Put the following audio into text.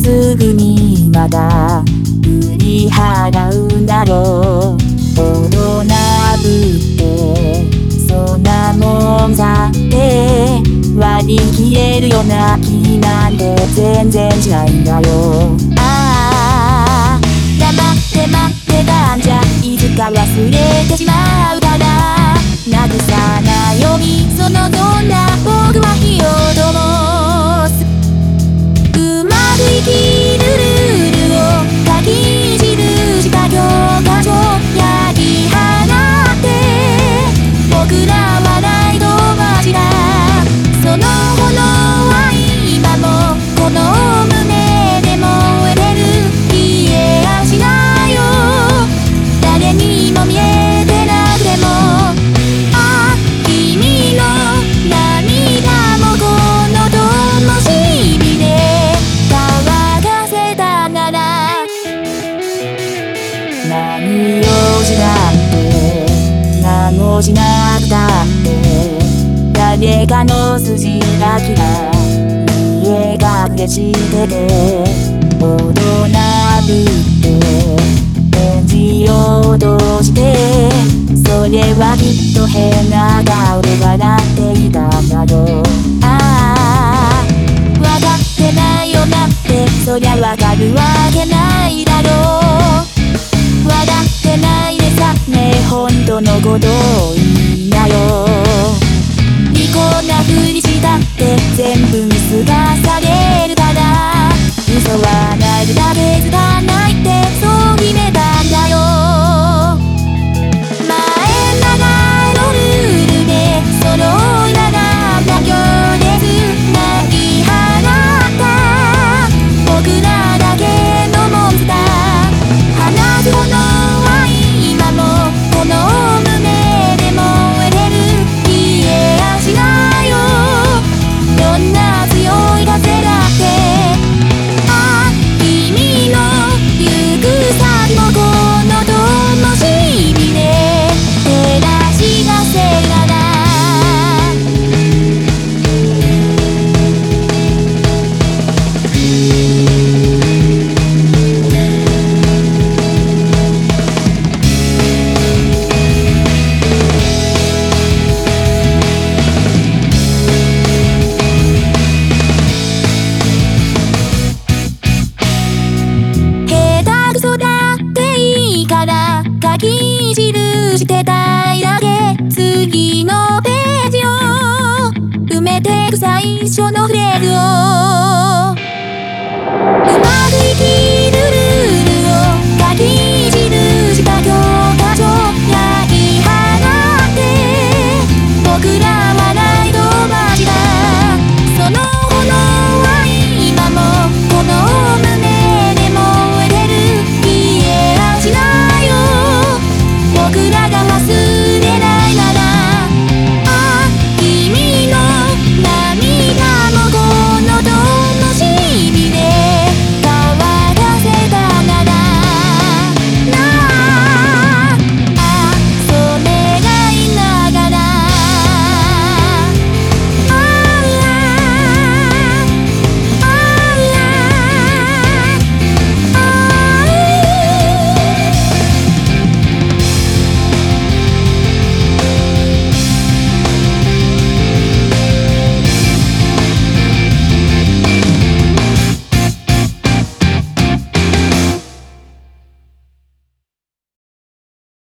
すぐにまた振り払うんだろう。大人ぶってそんなもんさって。割り切れるような気なんて全然違うんだよ。ああ黙って待ってたんじゃいつか忘れてしまう。何もしなくたって誰かの筋書きが見え隠れしてて大人ぶって返事をとしてそれはきっと変な顔で笑っていたんだろうああわかってないよなってそりゃわかるわけないだろう。わかってね。本当のことを言いなよ。き印してたいだけ。次のページを埋めてく最初のフレーズを。うまくいき